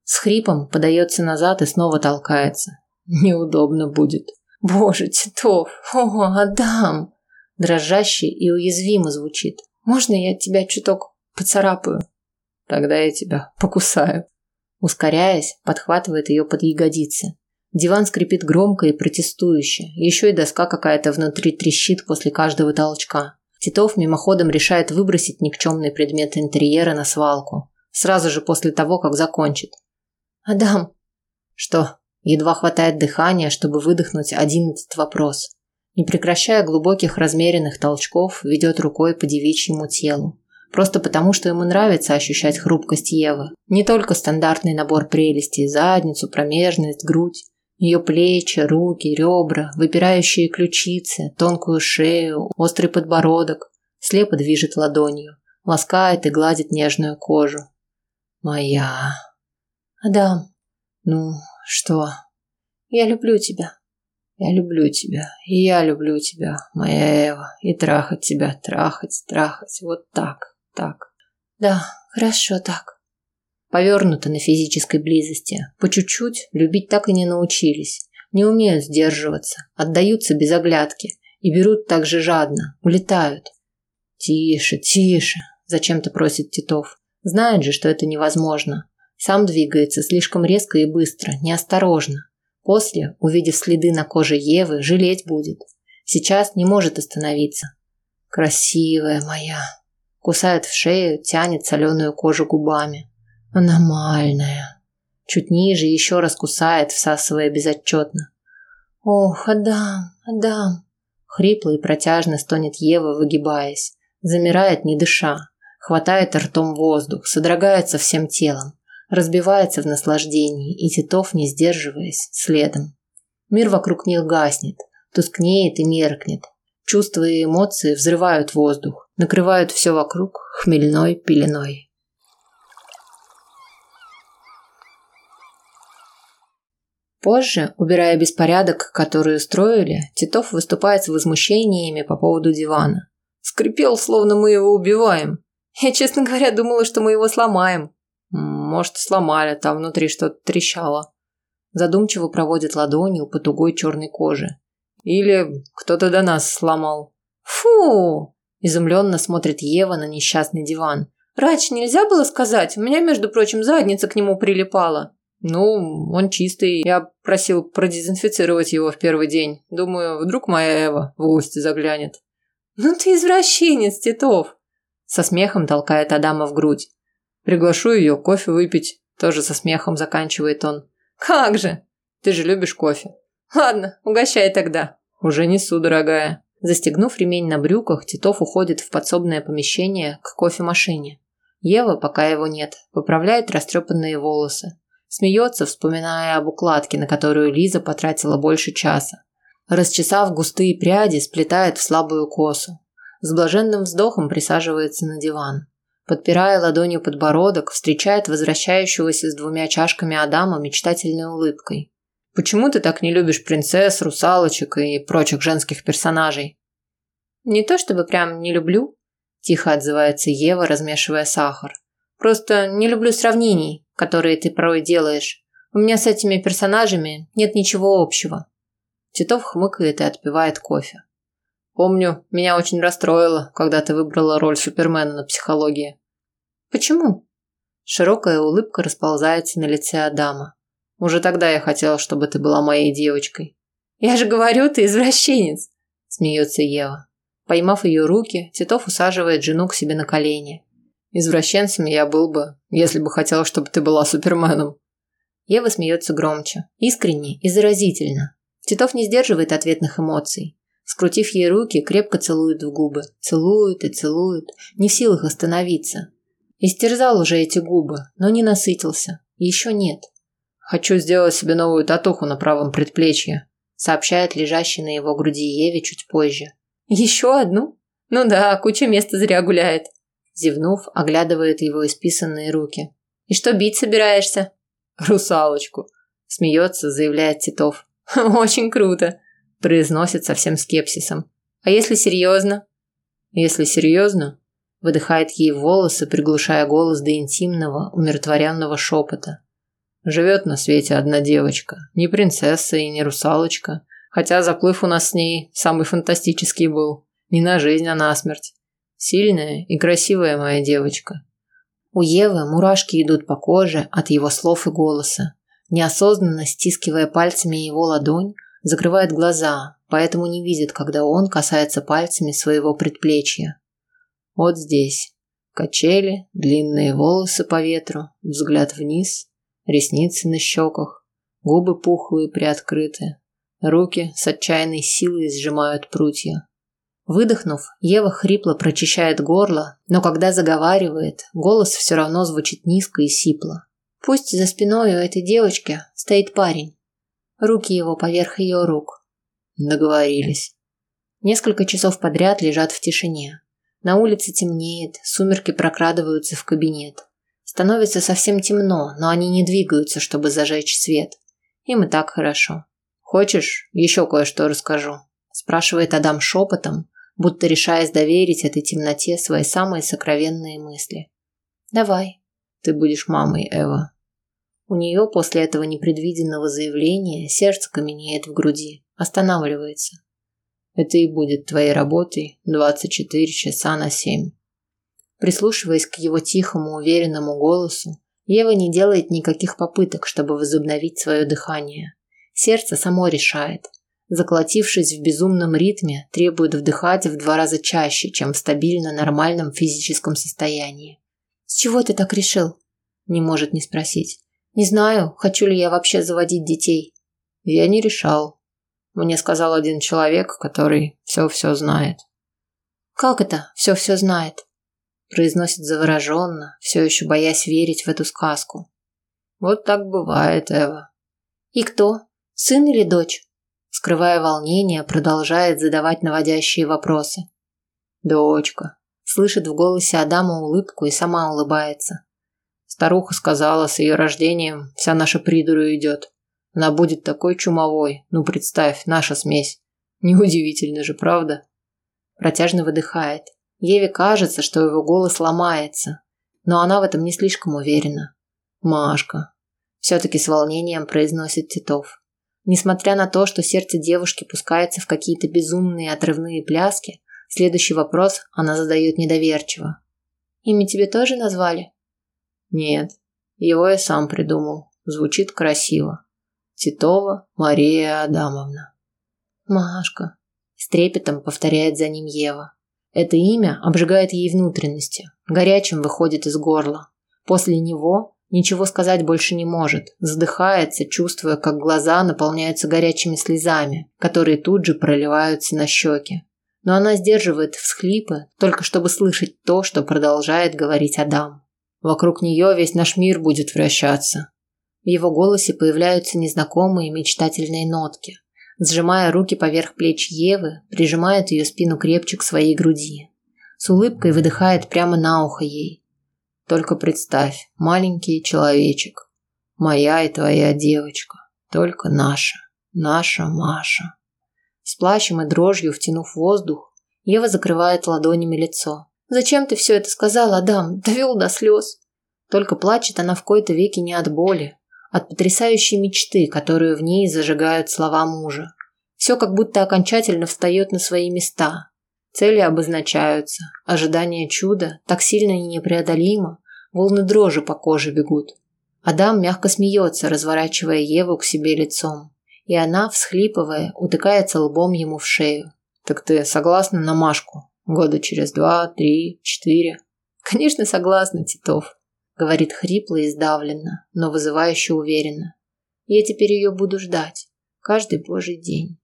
С хрипом подается назад и снова толкается. «Неудобно будет». «Боже, Титов! О, Адам!» Дрожащий и уязвимо звучит. «Можно я тебя чуток Поцарапаю. Тогда я тебя покусаю. Ускоряясь, подхватывает ее под ягодицы. Диван скрипит громко и протестующе. Еще и доска какая-то внутри трещит после каждого толчка. Титов мимоходом решает выбросить никчемный предмет интерьера на свалку. Сразу же после того, как закончит. «Адам!» «Что?» Едва хватает дыхания, чтобы выдохнуть один этот вопрос. Не прекращая глубоких размеренных толчков, ведет рукой по девичьему телу. Просто потому, что ему нравится ощущать хрупкость Евы. Не только стандартный набор прелестей – задницу, промежность, грудь. Ее плечи, руки, ребра, выпирающие ключицы, тонкую шею, острый подбородок. Слепо движет ладонью, ласкает и гладит нежную кожу. «Моя...» «Адам...» «Ну, что?» «Я люблю тебя». «Я люблю тебя, и я люблю тебя, моя Эва, и трахать тебя, трахать, трахать, вот так» так. Да, хорошо так. Повернуты на физической близости. По чуть-чуть любить так и не научились. Не умеют сдерживаться, отдаются без оглядки и берут так же жадно, улетают. Тише, тише, зачем-то просит Титов. Знает же, что это невозможно. Сам двигается слишком резко и быстро, неосторожно. После, увидев следы на коже Евы, жалеть будет. Сейчас не может остановиться. Красивая моя. Кусает в шею, тянет соленую кожу губами. Аномальная. Чуть ниже еще раз кусает, всасывая безотчетно. Ох, Адам, Адам. Хрипло и протяжно стонет Ева, выгибаясь. Замирает, не дыша. Хватает ртом воздух, содрогается всем телом. Разбивается в наслаждении, и Титов, не сдерживаясь, следом. Мир вокруг них гаснет, тускнеет и меркнет. Чувства и эмоции взрывают воздух, накрывают все вокруг хмельной пеленой. Позже, убирая беспорядок, который устроили, Титов выступает с возмущениями по поводу дивана. Скрипел, словно мы его убиваем. Я, честно говоря, думала, что мы его сломаем. Может, сломали, там внутри что-то трещало. Задумчиво проводит ладонью по тугой черной коже. Или кто-то до нас сломал. Фу! Изумленно смотрит Ева на несчастный диван. Раньше нельзя было сказать? У меня, между прочим, задница к нему прилипала. Ну, он чистый. Я просил продезинфицировать его в первый день. Думаю, вдруг моя Эва в гости заглянет. Ну ты извращенец, Титов. Со смехом толкает Адама в грудь. Приглашу ее кофе выпить. Тоже со смехом заканчивает он. Как же? Ты же любишь кофе. Ладно, угощай тогда. Уже несу, дорогая. Застегнув ремень на брюках, Титов уходит в подсобное помещение к кофемашине. Ева, пока его нет, поправляет растрепанные волосы. Смеется, вспоминая об укладке, на которую Лиза потратила больше часа. Расчесав густые пряди, сплетает в слабую косу. С блаженным вздохом присаживается на диван. Подпирая ладонью подбородок, встречает возвращающегося с двумя чашками Адама мечтательной улыбкой. «Почему ты так не любишь принцесс, русалочек и прочих женских персонажей?» «Не то чтобы прям не люблю», – тихо отзывается Ева, размешивая сахар. «Просто не люблю сравнений, которые ты порой делаешь. У меня с этими персонажами нет ничего общего». Титов хмыкает и отпивает кофе. Помню, меня очень расстроило, когда ты выбрала роль Супермена на психологии. Почему? Широкая улыбка расползается на лице Адама. Уже тогда я хотела, чтобы ты была моей девочкой. Я же говорю, ты извращенец, смеется Ева. Поймав ее руки, Титов усаживает жену к себе на колени. Извращенцем я был бы, если бы хотел, чтобы ты была Суперменом. Ева смеется громче, искренне и заразительно. Титов не сдерживает ответных эмоций. Скрутив ей руки, крепко целует в губы. Целует и целует, не в силах остановиться. Истерзал уже эти губы, но не насытился. Еще нет. «Хочу сделать себе новую татуху на правом предплечье», сообщает лежащий на его груди Еве чуть позже. «Еще одну? Ну да, куча места зря гуляет». Зевнув, оглядывает его исписанные руки. «И что бить собираешься?» «Русалочку», смеется, заявляет Титов. «Очень круто произносит со всем скепсисом. А если серьезно? Если серьезно, выдыхает ей волосы, приглушая голос до интимного, умиротворенного шепота. Живет на свете одна девочка, не принцесса и не русалочка, хотя заплыв у нас с ней самый фантастический был, не на жизнь, а на смерть. Сильная и красивая моя девочка. У Евы мурашки идут по коже от его слов и голоса. Неосознанно стискивая пальцами его ладонь, закрывает глаза, поэтому не видит, когда он касается пальцами своего предплечья. Вот здесь. Качели, длинные волосы по ветру, взгляд вниз, ресницы на щеках, губы пухлые приоткрыты, руки с отчаянной силой сжимают прутья. Выдохнув, Ева хрипло прочищает горло, но когда заговаривает, голос все равно звучит низко и сипло. Пусть за спиной у этой девочки стоит парень, руки его поверх ее рук. Договорились. Несколько часов подряд лежат в тишине. На улице темнеет, сумерки прокрадываются в кабинет. Становится совсем темно, но они не двигаются, чтобы зажечь свет. Им и так хорошо. Хочешь, еще кое-что расскажу? спрашивает Адам шепотом, будто решаясь доверить этой темноте свои самые сокровенные мысли. Давай. Ты будешь мамой, Эва. У нее после этого непредвиденного заявления сердце каменеет в груди, останавливается. Это и будет твоей работой 24 часа на 7. Прислушиваясь к его тихому, уверенному голосу, Ева не делает никаких попыток, чтобы возобновить свое дыхание. Сердце само решает. Заколотившись в безумном ритме, требует вдыхать в два раза чаще, чем в стабильно нормальном физическом состоянии. «С чего ты так решил?» Не может не спросить. Не знаю, хочу ли я вообще заводить детей. Я не решал. Мне сказал один человек, который все-все знает. Как это все-все знает? Произносит завороженно, все еще боясь верить в эту сказку. Вот так бывает, Эва. И кто? Сын или дочь? Скрывая волнение, продолжает задавать наводящие вопросы. Дочка. Слышит в голосе Адама улыбку и сама улыбается. Старуха сказала, с ее рождением вся наша придуру идет. Она будет такой чумовой. Ну, представь, наша смесь. Неудивительно же, правда? Протяжно выдыхает. Еве кажется, что его голос ломается, но она в этом не слишком уверена. Машка. Все-таки с волнением произносит Титов. Несмотря на то, что сердце девушки пускается в какие-то безумные отрывные пляски, следующий вопрос она задает недоверчиво. «Имя тебе тоже назвали?» Нет, его я сам придумал. Звучит красиво. Титова Мария Адамовна. Машка. С трепетом повторяет за ним Ева. Это имя обжигает ей внутренности, горячим выходит из горла. После него ничего сказать больше не может, задыхается, чувствуя, как глаза наполняются горячими слезами, которые тут же проливаются на щеки. Но она сдерживает всхлипы, только чтобы слышать то, что продолжает говорить Адам. Вокруг нее весь наш мир будет вращаться. В его голосе появляются незнакомые мечтательные нотки. Сжимая руки поверх плеч Евы, прижимает ее спину крепче к своей груди. С улыбкой выдыхает прямо на ухо ей. Только представь, маленький человечек. Моя и твоя девочка. Только наша. Наша Маша. С плачем и дрожью втянув воздух, Ева закрывает ладонями лицо. Зачем ты все это сказал, Адам? Довел до слез. Только плачет она в кои-то веки не от боли, от потрясающей мечты, которую в ней зажигают слова мужа. Все как будто окончательно встает на свои места. Цели обозначаются, ожидание чуда так сильно и непреодолимо, волны дрожи по коже бегут. Адам мягко смеется, разворачивая Еву к себе лицом, и она, всхлипывая, утыкается лбом ему в шею. «Так ты согласна на Машку?» Года через два, три, четыре. Конечно, согласна, Титов, говорит хрипло и сдавленно, но вызывающе уверенно. Я теперь ее буду ждать каждый божий день.